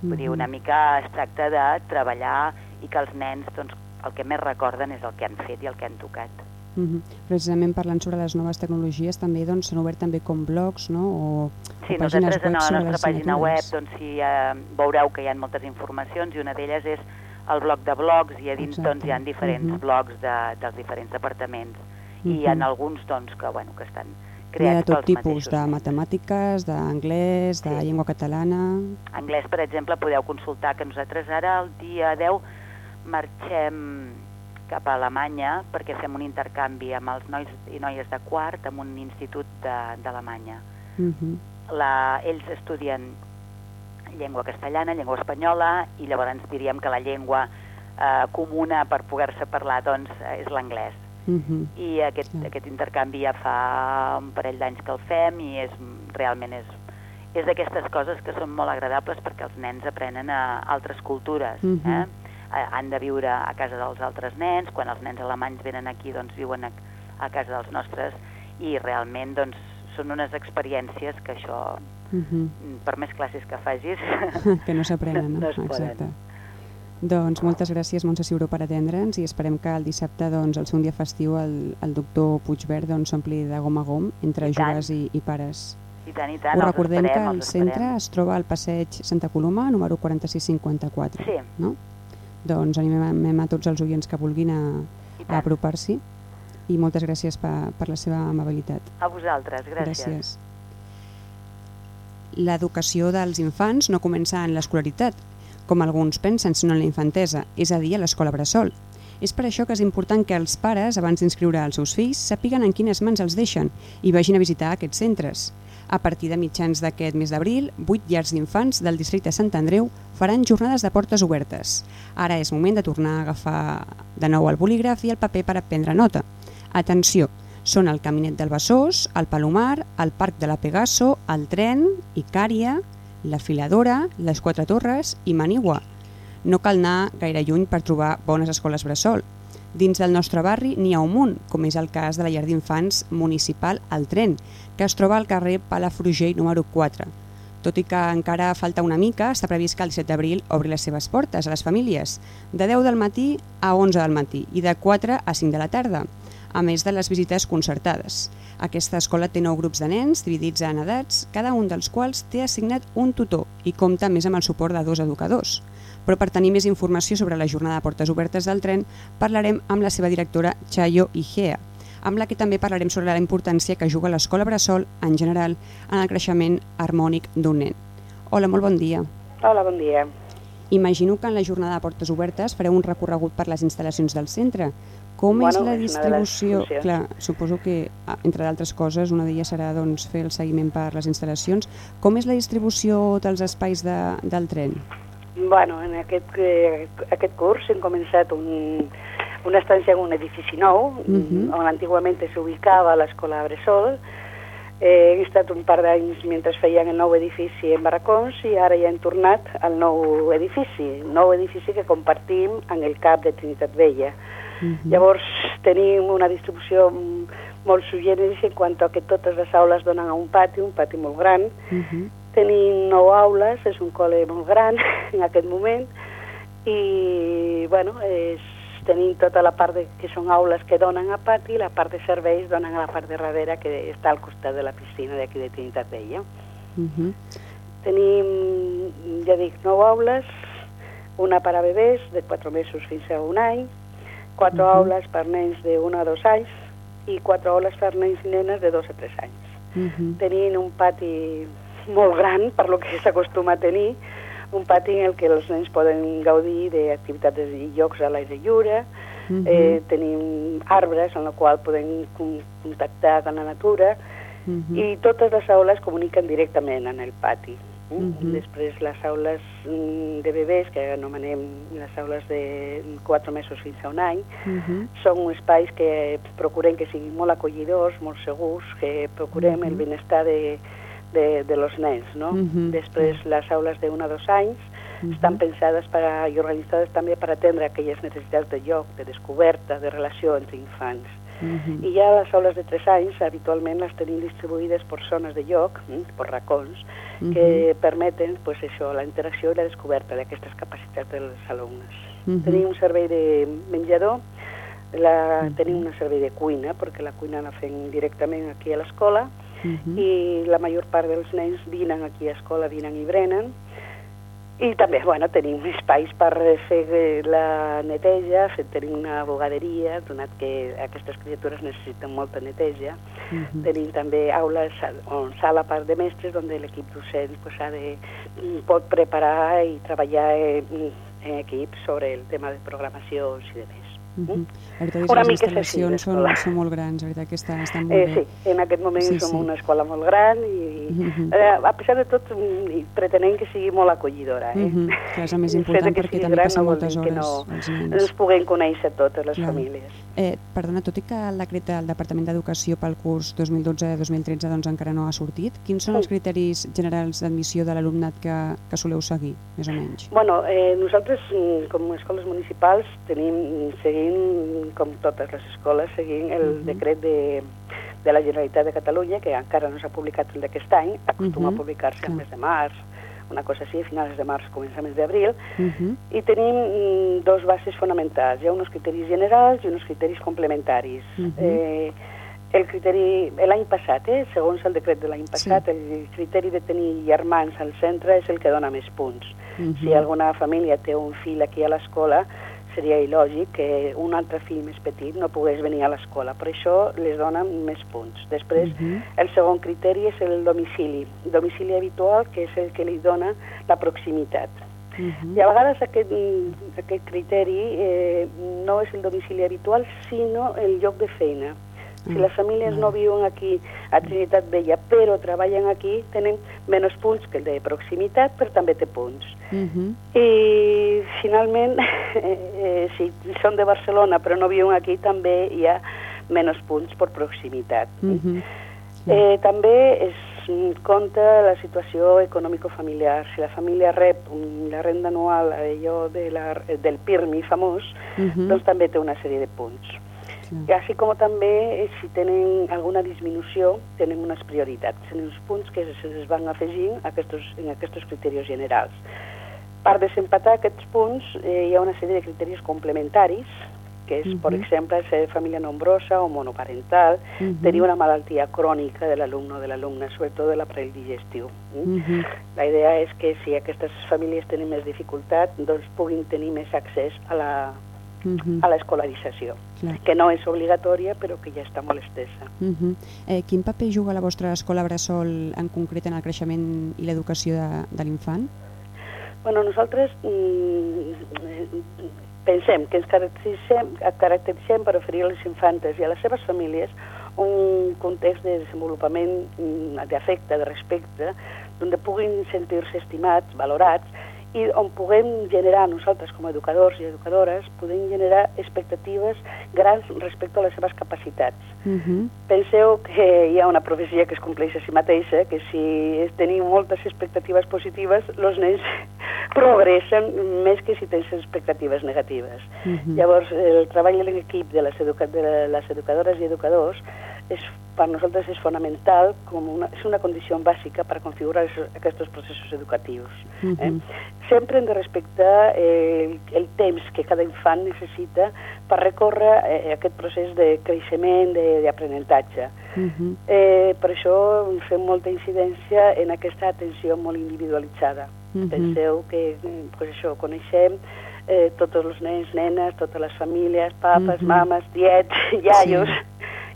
vull dir, Mhm. una mica es tracta de treballar i que els nens doncs, el que més recorden és el que han fet i el que han tocat. Uh -huh. Precisament parlant sobre les noves tecnologies també doncs, s'han obert també com blogs no? o, Sí, o pàgines nosaltres en web la sobre nostra pàgina web doncs, sí, eh, veureu que hi ha moltes informacions i una d'elles és el blog de blogs i a dins Exacte. doncs, hi ha diferents Mhm. blogs de, dels diferents departaments i hi Mhm. ha alguns doncs, que, bueno, que estan Hi ha de creats tot tipus, mateixos de matemàtiques, d'anglès, de Sí. llengua catalana... Anglès, per exemple, podeu consultar que nosaltres ara el dia 10 marxem cap a Alemanya perquè fem un intercanvi amb els nois i noies de quart amb un institut d'Alemanya. Uh -huh. La, ells estudien llengua castellana, llengua espanyola, i llavors diríem que la llengua eh, comuna per poder-se parlar doncs, eh, és l'anglès. Uh -huh. I aquest, Clar. aquest intercanvi ja fa un parell d'anys que el fem i és, realment és, és d'aquestes coses que són molt agradables perquè els nens aprenen a altres cultures. Mhm. eh? Eh, Han de viure a casa dels altres nens, quan els nens alemanys venen aquí doncs viuen a, a casa dels nostres i realment doncs, són unes experiències que això, Uh -huh. per més classes que facis, que no s'aprenen, no? No poden. Exacte. Doncs moltes gràcies, Montse Ciuró, per atendre'ns i esperem que el dissabte, doncs, al ser un dia festiu, el, el doctor Puigverd doncs, s'ompli de gom a gom entre I joves i, i pares. i tant i tant, Us els recordem esperem, que el centre es troba al passeig Santa Coloma, número 4654. Sí. No? Doncs animem, a tots els oients que vulguin a, a apropar-s'hi i moltes gràcies per, per la seva amabilitat. A vosaltres, gràcies. Gràcies. L'educació dels infants no comença en l'escolaritat, com alguns pensen, sinó en la infantesa, és a dir, a l'escola bressol. És per això que és important que els pares, abans d'inscriure els seus fills, sàpiguen en quines mans els deixen i vagin a visitar aquests centres. A partir de mitjans d'aquest mes d'abril, vuit llars d'infants del districte Sant Andreu faran jornades de portes obertes. Ara és moment de tornar a agafar de nou el bolígraf i el paper per a prendre nota. Atenció, són el Caminet del Besòs, el Palomar, el Parc de la Pegaso, el Tren, Icària, la Filadora, les Quatre Torres i Manigua. No cal anar gaire lluny per trobar bones escoles bressol. Dins del nostre barri n'hi ha un munt, com és el cas de la llar d'infants municipal El Tren, que es troba al carrer Palafrugell número 4. Tot i que encara falta una mica, està previst que el 17 d'abril obri les seves portes a les famílies, de 10 del matí a 11 del matí i de 4 a 5 de la tarda, a més de les visites concertades. Aquesta escola té nou grups de nens dividits en edats, cada un dels quals té assignat un tutor i compta més amb el suport de dos educadors. Però per tenir més informació sobre la jornada de portes obertes del tren, parlarem amb la seva directora Chayo Igea, amb la que també parlarem sobre la importància que juga l'escola bressol en general en el creixement harmònic d'un nen. Hola, molt bon dia. Hola, bon dia. Imagino que en la jornada de portes obertes fareu un recorregut per les instal·lacions del centre. Com Bueno, és la és distribució? funcions. Clar, suposo que, entre d'altres coses, una d'elles serà doncs, fer el seguiment per les instal·lacions. Com és la distribució dels espais de, del tren? Bueno, en aquest, eh, aquest curs hem començat un, una estància en un edifici nou, uh Mhm. -huh. on antigament s'ubicava l'escola Bressol. Eh, he estat un par d'anys mentre feien el nou edifici en Barracons i ara ja hem tornat al nou edifici, nou edifici que compartim en el CAP de Trinitat Vella. Mhm. Llavors tenim una distribució molt suggerent en quant a que totes les aules donen a un pati, un pati molt gran. Mhm. Tenim nou aules, és un col·le molt gran en aquest moment i bueno, és, tenim tota la part de, que són aules que donen a pati i la part de serveis donen a la part de darrere que està al costat de la piscina d'aquí de Trinitat Vella. Mhm. Tenim, ja dic, nou aules, una per a bebès de 4 mesos fins a un any, quatre Mhm. aules per nens de 1 a 2 anys i quatre aules per nens i nenes de 2 a 3 anys. Mhm. Tenint un pati molt gran, per lo que s'acostuma a tenir, un pati en el que els nens poden gaudir d'activitats i llocs a l'aire lliure, Mhm. eh, tenim arbres en la qual podem con- contactar amb la natura, Mhm. i totes les aules comuniquen directament en el pati. Mm? Mhm. Després les aules mm, de bebès, que anomenem les aules de 4 mesos fins a un any, Mhm. són espais que procurem que siguin molt acollidors, molt segurs, que procurem el Mhm. benestar de, de, de los nens. No? Mhm. Després les aules de 1 a 2 anys Mhm. estan pensades para, i organitzades també per atendre aquelles necessitats de lloc, de descoberta, de relació entre infants. Mhm. I ja les aules de 3 anys habitualment les tenim distribuïdes per zones de lloc, mm, per racons, que permeten pues, això, la interacció i la descoberta d'aquestes capacitats dels alumnes. Mhm. Tenim un servei de menjador, la, tenim un servei de cuina, perquè la cuina la fem directament aquí a l'escola, Mhm. i la major part dels nens dinen aquí a escola, dinen i brenen, i també, bueno, tenim espais per fer eh, la neteja, tenim una bogaderia, donat que aquestes criatures necessiten molta neteja. Mhm. Tenim també aules on sala part de mestres, on l'equip docent pues, ha de, mm, pot preparar i treballar en, en equip sobre el tema de programacions i de més. Mhm. La veritat és que les instal·lacions són, són molt grans, la veritat que està, estan molt Eh, bé. sí, en aquest moment Sí, som sí. una escola molt gran i, Mhm. eh, a pesar de tot, mm, pretenem que sigui molt acollidora. Eh? Mhm, que és el més important perquè també passen no moltes hores no, els nens. ens puguem conèixer totes les Clar. famílies. Eh, perdona, tot i que el decret del Departament d'Educació pel curs 2012-2013 doncs, encara no ha sortit, quins són els Sí. criteris generals d'admissió de l'alumnat que, que soleu seguir, més o menys? Bueno, eh, nosaltres, mm, com a escoles municipals, tenim, seguint, com totes les escoles, seguint el Mhm. decret de, de la Generalitat de Catalunya, que encara no s'ha publicat el d'aquest any, acostuma Mhm, a publicar-se al mes de març, una cosa així, a finals de març, començaments d'abril, Mhm, i tenim mm, dos bases fonamentals. Hi ha uns criteris generals i uns criteris complementaris. Mhm. eh, el criteri, l'any passat, eh, segons el decret de l'any passat, el criteri de tenir germans al centre és el que dona més punts. mhm. Si alguna família té un fill aquí a l'escola, seria il·lògic que un altre fill més petit no pogués venir a l'escola. Per això les donen més punts. Després, Mhm. el segon criteri és el domicili. Domicili habitual, que és el que li dona la proximitat. Mhm. I a vegades aquest, aquest criteri eh, no és el domicili habitual, sinó el lloc de feina. Si les famílies no viuen aquí a Trinitat Vella, però treballen aquí, tenen menys punts que el de proximitat, però també té punts. Mhm. I finalment, eh, si són de Barcelona però no viuen aquí, també hi ha menys punts per proximitat. Mhm. Eh, també es compta la situació econòmico-familiar. Si la família rep la renda anual, allò de la, del PIRMI famós, Mhm. doncs també té una sèrie de punts. I així com també, eh, si tenen alguna disminució, tenen unes prioritats, tenen uns punts que se les van afegint a aquests, en aquests criteris generals. Per desempatar aquests punts eh, hi ha una sèrie de criteris complementaris, que és, per Mhm. exemple, ser família nombrosa o monoparental, Mhm. tenir una malaltia crònica de l'alumne o de l'alumna, sobretot de l'aparell digestiu. Mm? Mhm. La idea és que si aquestes famílies tenen més dificultat, doncs puguin tenir més accés a la, Mhm. a l'escolarització, que no és obligatòria, però que ja està molt estesa. Mhm. Eh, quin paper juga la vostra escola Bressol en concret en el creixement i l'educació de, de l'infant? Bueno, nosaltres mm, pensem que ens caracteritzem, caracteritzem per oferir a les infantes i a les seves famílies un context de desenvolupament mm, d'afecte, de respecte, on puguin sentir-se estimats, valorats i on puguem generar nosaltres com a educadors i educadores, podem generar expectatives grans respecte a les seves capacitats. Uh -huh. Penseu que hi ha una profecia que es compleix a si mateixa, que si tenim moltes expectatives positives, els nens progressen més que si tens expectatives negatives. Uh -huh. Llavors, el treball en equip de les, de les educadores i educadors és, per nosaltres és fonamental, com una, és una condició bàsica per configurar els- aquests processos educatius. Uh Eh? -huh. Sempre hem de respectar eh, el, el temps que cada infant necessita per recórrer eh, aquest procés de creixement, de- d'aprenentatge. Uh -huh. Eh, per això fem molta incidència en aquesta atenció molt individualitzada. Mhm. Penseu que eh, pues això, coneixem eh, tots els nens, nenes, totes les famílies, papes, Mhm. mames, tiets, iaios,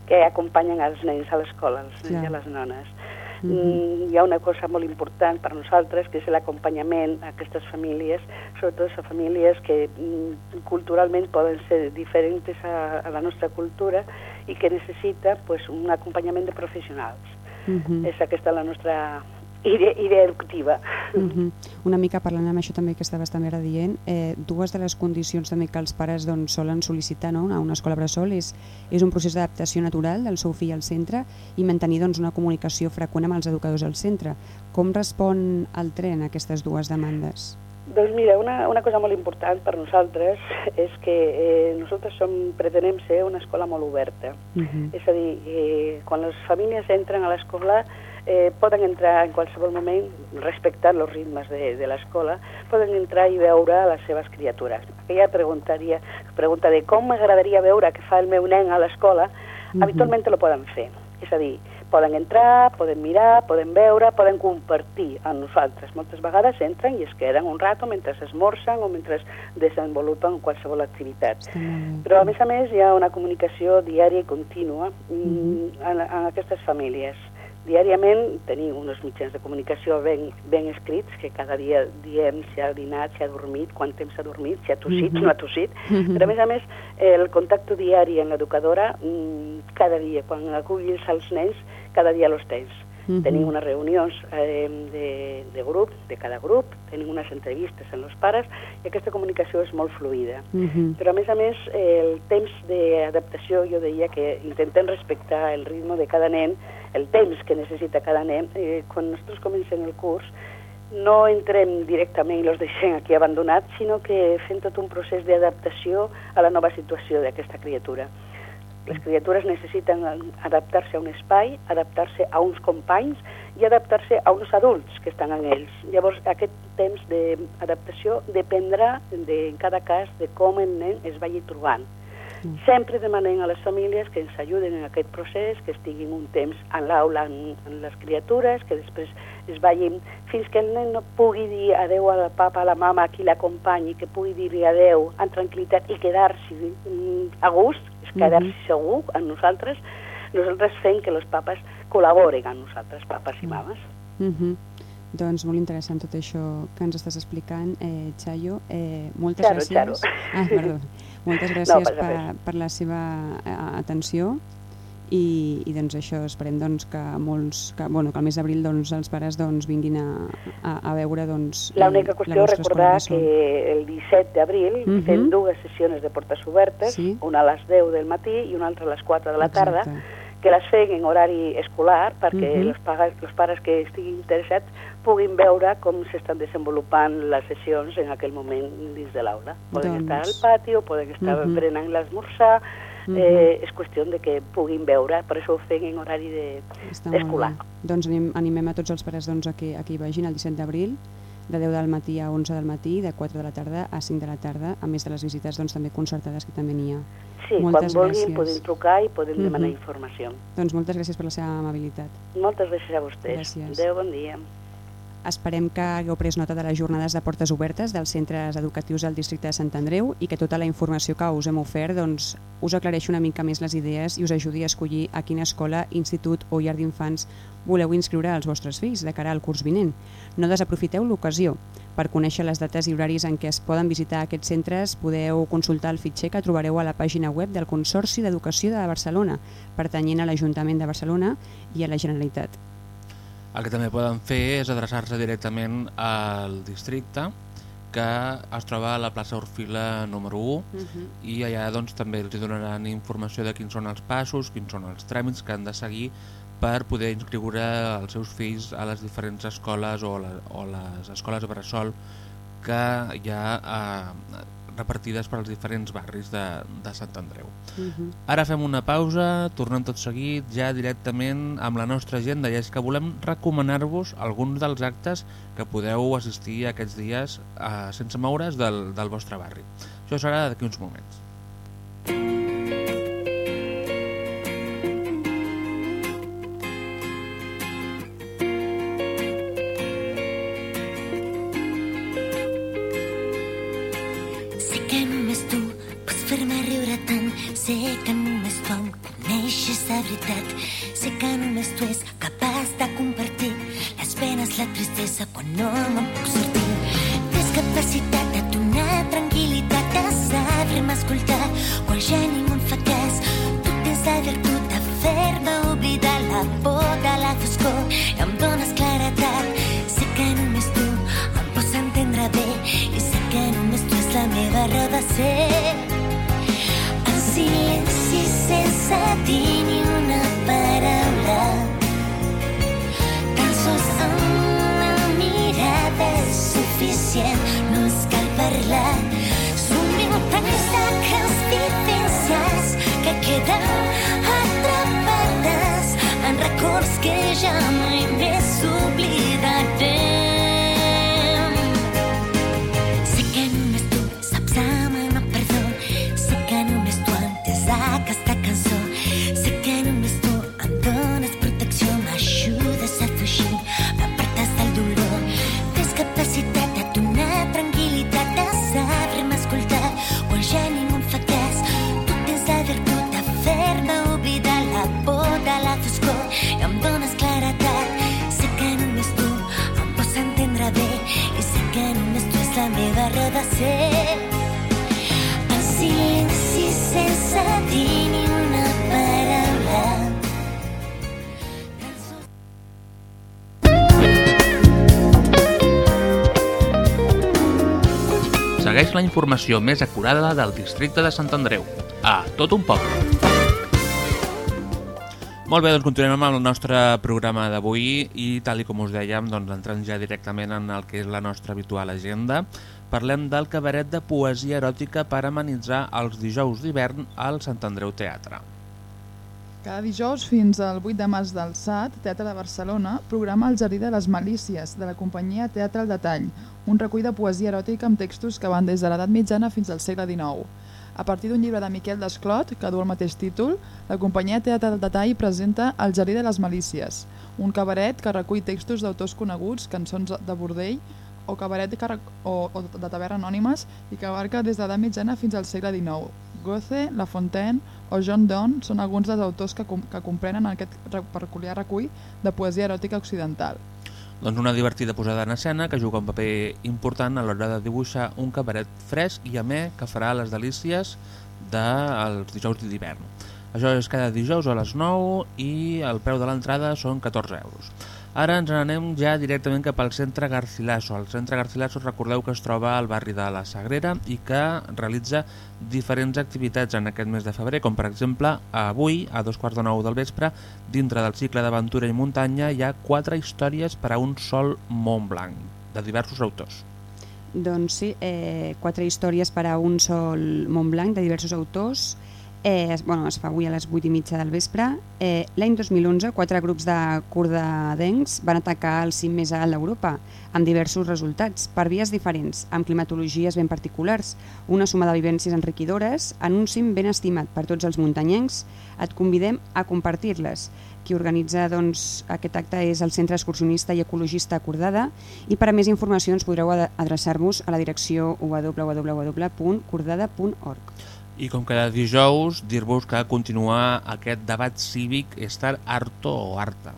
que acompanyen els nens a l'escola, els nens i les nones. Mhm. Mm, hi ha una cosa molt important per nosaltres, que és l'acompanyament a aquestes famílies, sobretot a famílies que mm, culturalment poden ser diferents a, a la nostra cultura i que necessita pues, un acompanyament de professionals. Uh -huh. És aquesta la nostra idea, idea educativa. Uh -huh. Una mica parlant amb això també que estaves també ara dient, eh, dues de les condicions també que els pares doncs, solen sol·licitar no? a una escola bressol és, és un procés d'adaptació natural del seu fill al centre i mantenir doncs, una comunicació freqüent amb els educadors al centre. Com respon el tren a aquestes dues demandes? Doncs mira, una, una cosa molt important per nosaltres és que eh, nosaltres som, pretenem ser una escola molt oberta. Uh -huh. És a dir, eh, quan les famílies entren a l'escola eh, poden entrar en qualsevol moment, respectant els ritmes de, de l'escola, poden entrar i veure les seves criatures. Aquella preguntaria, pregunta de com m'agradaria veure què fa el meu nen a l'escola, Mhm. habitualment lo poden fer. És a dir, poden entrar, poden mirar, poden veure, poden compartir amb nosaltres. Moltes vegades entren i es queden un rato mentre esmorzen o mentre desenvolupen qualsevol activitat. Bé. Però a més a més hi ha una comunicació diària i contínua mm, Mhm. en, en aquestes famílies. Diàriament tenim uns mitjans de comunicació ben, ben escrits, que cada dia diem si ha dinat, si ha dormit, quant temps ha dormit, si ha tossit, Mhm. no ha tossit. Mhm. Però a més a més, el contacte diari amb l'educadora, mm, cada dia, quan acullis els nens, cada dia los tens. Mhm. Tenim unes reunions eh, de, de grup, de cada grup, tenim unes entrevistes amb els pares i aquesta comunicació és molt fluida. Uh -huh. Però a més a més, el temps d'adaptació, jo deia que intentem respectar el ritme de cada nen, el temps que necessita cada nen. Eh, quan nosaltres comencem el curs, no entrem directament i els deixem aquí abandonats, sinó que fem tot un procés d'adaptació a la nova situació d'aquesta criatura. Les criatures necessiten adaptar-se a un espai, adaptar-se a uns companys i adaptar-se a uns adults que estan en ells. Llavors, aquest temps d'adaptació dependrà, de, en cada cas, de com el nen es vagi trobant. Sempre demanem a les famílies que ens ajuden en aquest procés, que estiguin un temps en l'aula amb, amb les criatures, que després es vagin fins que el nen no pugui dir adeu al papa, a la mama, a qui l'acompanyi, que pugui dir-li adeu amb tranquil·litat i quedar-s'hi mm, a gust, és quedar-s'hi Mhm. segur amb nosaltres, nosaltres fem que els papes col·laboren amb nosaltres, papes i mames. Uh -huh. Doncs molt interessant tot això que ens estàs explicant, eh, Chayo. Eh, moltes Charo, gràcies. Charo. Ah, perdó. Moltes No gràcies passa per, per la seva eh, atenció i, i doncs això esperem doncs, que molts que, bueno, que el mes d'abril doncs, els pares doncs, vinguin a, a, a veure doncs, L'única qüestió és recordar que el 17 d'abril Mhm. fem dues sessions de portes obertes, Sí. una a les 10 del matí i una altra a les 4 de la tarda, Exacte. que les fem en horari escolar perquè Mhm. els, pares, els pares que estiguin interessats puguin veure com s'estan desenvolupant les sessions en aquell moment dins de l'aula. Poden Doncs- estar al pati o poden estar Mhm. prenent l'esmorzar, Mhm. eh, és qüestió de que puguin veure, per això ho fem en horari de, Està molt escolar. bé. Doncs anim, animem a tots els pares doncs, a, que, a que hi vagin el 17 d'abril, de 10 del matí a 11 del matí, de 4 de la tarda a 5 de la tarda, a més de les visites doncs, també concertades que també n'hi ha. Sí, Moltes quan vulguin gràcies. poden trucar i poden demanar Mhm. informació. Doncs moltes gràcies per la seva amabilitat. Moltes gràcies a vostès. Gràcies. Adéu, bon dia. Esperem que hagueu pres nota de les jornades de portes obertes dels centres educatius del districte de Sant Andreu i que tota la informació que us hem ofert doncs, us aclareixi una mica més les idees i us ajudi a escollir a quina escola, institut o llar d'infants voleu inscriure els vostres fills de cara al curs vinent. No desaprofiteu l'ocasió. Per conèixer les dates i horaris en què es poden visitar aquests centres podeu consultar el fitxer que trobareu a la pàgina web del Consorci d'Educació de Barcelona, pertanyent a l'Ajuntament de Barcelona i a la Generalitat. El que també poden fer és adreçar-se directament al districte que es troba a la plaça Orfila número 1 Uh -huh. i allà doncs, també els donaran informació de quins són els passos, quins són els tràmits que han de seguir per poder inscriure els seus fills a les diferents escoles o, la, o les escoles bressol que hi ha eh, repartides per als diferents barris de, de Sant Andreu. Uh -huh. Ara fem una pausa, tornem tot seguit ja directament amb la nostra agenda i és que volem recomanar-vos alguns dels actes que podeu assistir aquests dies eh, sense moure's del, del vostre barri. Això serà d'aquí uns moments. Sé atrapades en records que ja mai més oblidarem. La informació més acurada del districte de Sant Andreu. A tot un poble. Molt bé, doncs continuem amb el nostre programa d'avui i tal i com us dèiem, doncs entrant ja directament en el que és la nostra habitual agenda, parlem del cabaret de poesia eròtica per amenitzar els dijous d'hivern al Sant Andreu Teatre. Cada dijous fins al 8 de març del SAT, Teatre de Barcelona, programa El Jardí de les Malícies, de la companyia Teatre al Detall, un recull de poesia eròtica amb textos que van des de l'edat mitjana fins al segle XIX. A partir d'un llibre de Miquel Desclot, que du el mateix títol, la companyia Teatre al Detall presenta El Jardí de les Malícies, un cabaret que recull textos d'autors coneguts, cançons de bordell o cabaret que o, o de taverna anònimes i que abarca des de l'edat mitjana fins al segle XIX. Goethe, La Fontaine o John Donne són alguns dels autors que, com, que comprenen aquest peculiar recull de poesia eròtica occidental. Doncs una divertida posada en escena que juga un paper important a l'hora de dibuixar un cabaret fresc i amè que farà les delícies dels dijous d'hivern. Això és cada dijous a les 9 i el preu de l'entrada són 14 euros. Ara ens n'anem ja directament cap al centre Garcilaso. El centre Garcilaso recordeu que es troba al barri de la Sagrera i que realitza diferents activitats en aquest mes de febrer, com per exemple avui, a dos quarts de nou del vespre, dintre del cicle d'aventura i muntanya hi ha quatre històries per a un sol Mont Blanc, de diversos autors. Doncs sí, eh, quatre històries per a un sol Montblanc de diversos autors. Eh, es, bueno, es fa avui a les 8 i mitja del vespre. Eh, L'any 2011, quatre grups de cordadencs van atacar el cim més alt d'Europa, amb diversos resultats, per vies diferents, amb climatologies ben particulars, una suma de vivències enriquidores, en un cim ben estimat per tots els muntanyencs. Et convidem a compartir-les. Qui organitza doncs, aquest acte és el Centre Excursionista i Ecologista Acordada i per a més informacions podreu ad- adreçar-vos a la direcció www.cordada.org. I com cada dijous, dir-vos que continua aquest debat cívic estar harto o harta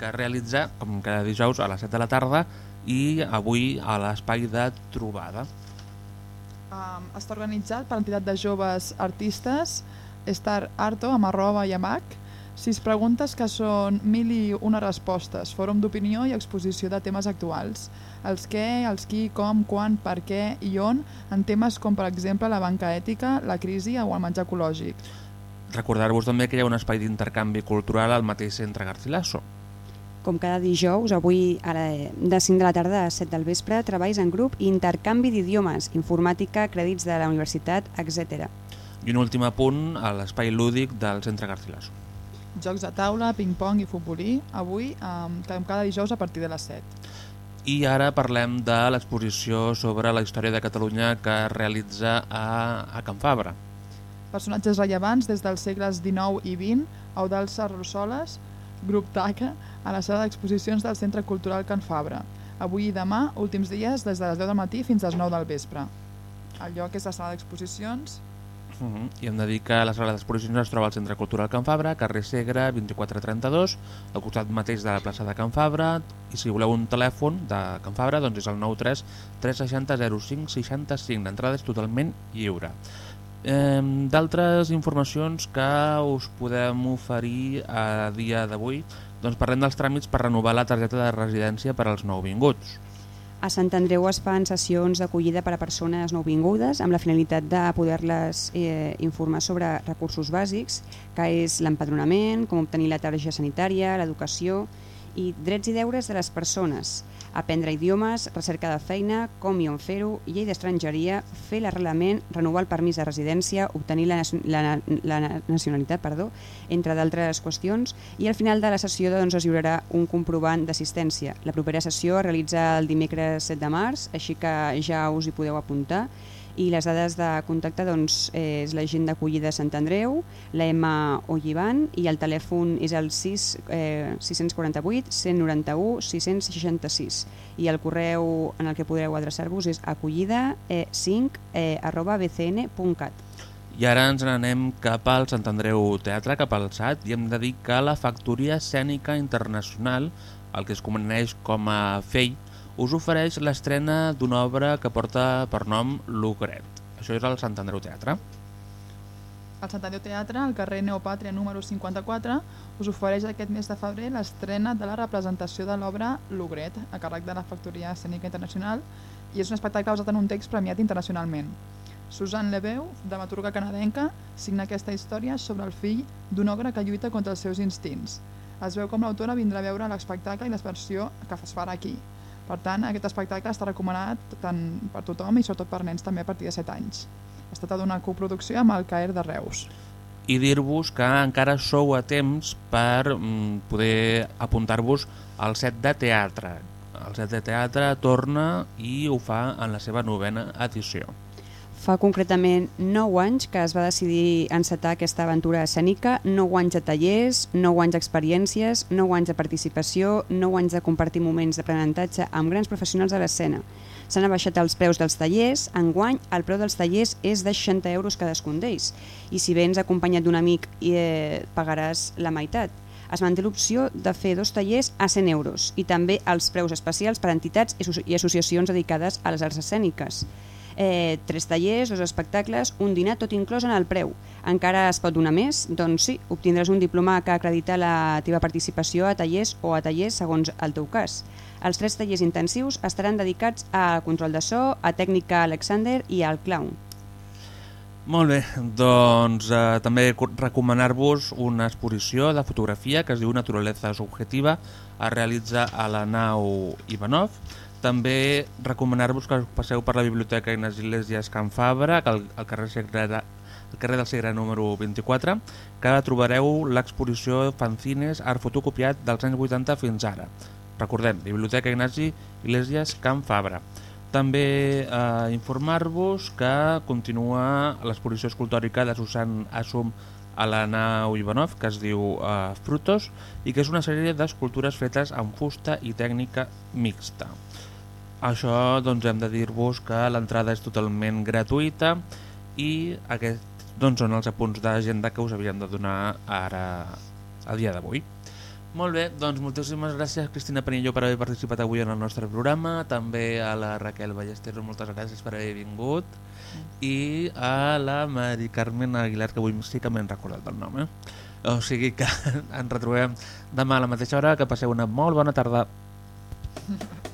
que es realitza com cada dijous a les 7 de la tarda i avui a l'espai de trobada. Um, està organitzat per entitat de joves artistes Star Arto, amb arroba i amb H. Sis preguntes que són mil i una respostes, fòrum d'opinió i exposició de temes actuals. Els què, els qui, com, quan, per què i on, en temes com per exemple la banca ètica, la crisi o el menjar ecològic. Recordar-vos també que hi ha un espai d'intercanvi cultural al mateix centre Garcilaso. Com cada dijous, avui a la, de 5 de la tarda a 7 del vespre, treballs en grup i intercanvi d'idiomes, informàtica, crèdits de la universitat, etc. I un últim apunt a l'espai lúdic del centre Garcilaso. Jocs de taula, ping-pong i futbolí, avui, um, cada dijous a partir de les 7. I ara parlem de l'exposició sobre la història de Catalunya que es realitza a, a Can Fabra. Personatges rellevants des dels segles XIX i XX, Eudal Sarrosoles, Grup Taca, a la sala d'exposicions del Centre Cultural Can Fabra. Avui i demà, últims dies, des de les 10 del matí fins als 9 del vespre. El lloc és la sala d'exposicions Uh -huh. I hem de dir que la sala d'exposicions es troba al Centre Cultural Can Fabra, carrer Segre 2432, al costat mateix de la plaça de Can Fabra, i si voleu un telèfon de Can Fabra doncs és el 93 360 05 65, l'entrada és totalment lliure. Eh, D'altres informacions que us podem oferir a dia d'avui, doncs parlem dels tràmits per renovar la targeta de residència per als nouvinguts. A Sant Andreu es fan sessions d'acollida per a persones nouvingudes amb la finalitat de poder-les eh, informar sobre recursos bàsics, que és l'empadronament, com obtenir la targeta sanitària, l'educació i drets i deures de les persones, aprendre idiomes, recerca de feina, com i on fer-ho, llei d'estrangeria, fer l'arrelament, renovar el permís de residència, obtenir la, la, la nacionalitat, perdó, entre d'altres qüestions, i al final de la sessió doncs, es lliurarà un comprovant d'assistència. La propera sessió es realitza el dimecres 7 de març, així que ja us hi podeu apuntar, i les dades de contacte doncs, és la gent d'acollida Sant Andreu, la M Ollivan i el telèfon és el 6, eh, 648 191 666 i el correu en el que podreu adreçar-vos és acollida eh, 5 eh, arroba bcn.cat. I ara ens n'anem cap al Sant Andreu Teatre, cap al SAT, i hem de dir que la Factoria Escènica Internacional, el que es coneix com a FEI, us ofereix l'estrena d'una obra que porta per nom Lucret. Això és el Sant Andreu Teatre. El Sant Andreu Teatre, al carrer Neopàtria número 54, us ofereix aquest mes de febrer l'estrena de la representació de l'obra Lugret, a càrrec de la Factoria Escènica Internacional, i és un espectacle basat en un text premiat internacionalment. Susan Leveu, dramaturga canadenca, signa aquesta història sobre el fill d'un ogre que lluita contra els seus instints. Es veu com l'autora vindrà a veure l'espectacle i l'expressió que es farà aquí. Per tant, aquest espectacle està recomanat tant per tothom i sobretot per nens també a partir de 7 anys. Ha estat una coproducció amb el CAER de Reus. I dir-vos que encara sou a temps per mm, poder apuntar-vos al set de teatre. El set de teatre torna i ho fa en la seva novena edició. Fa concretament 9 anys que es va decidir encetar aquesta aventura escènica, 9 anys de tallers, 9 anys d'experiències, 9 anys de participació, 9 anys de compartir moments d'aprenentatge amb grans professionals de l'escena. S'han abaixat els preus dels tallers, enguany el preu dels tallers és de 60 euros cadascun d'ells, i si vens acompanyat d'un amic eh, pagaràs la meitat. Es manté l'opció de fer dos tallers a 100 euros. I també els preus especials per a entitats i associacions dedicades a les arts escèniques eh, tres tallers, dos espectacles, un dinar, tot inclòs en el preu. Encara es pot donar més? Doncs sí, obtindràs un diploma que acredita la teva participació a tallers o a tallers segons el teu cas. Els tres tallers intensius estaran dedicats a control de so, a tècnica Alexander i al clown. Molt bé, doncs eh, també recomanar-vos una exposició de fotografia que es diu Naturaleza Subjetiva, es realitza a la nau Ivanov, també recomanar-vos que passeu per la Biblioteca Ignasi Iglesias Can Fabra, al, al, carrer Segre, al carrer del Segre número 24, que trobareu l'exposició Fanzines Art Fotocopiat dels anys 80 fins ara. Recordem, Biblioteca Ignasi Iglesias Can Fabra. També eh, informar-vos que continua l'exposició escultòrica de Susan Assum a la nau Ivanov, que es diu eh, Frutos, i que és una sèrie d'escultures fetes amb fusta i tècnica mixta. Això doncs, hem de dir-vos que l'entrada és totalment gratuïta i aquests doncs, són els apunts d'agenda que us havíem de donar ara a dia d'avui. Molt bé, doncs moltíssimes gràcies Cristina Penillo per haver participat avui en el nostre programa, també a la Raquel Ballesteros, moltes gràcies per haver vingut, i a la Mari Carmen Aguilar, que avui sí que m'he recordat el nom. Eh? O sigui que ens retrobem demà a la mateixa hora, que passeu una molt bona tarda.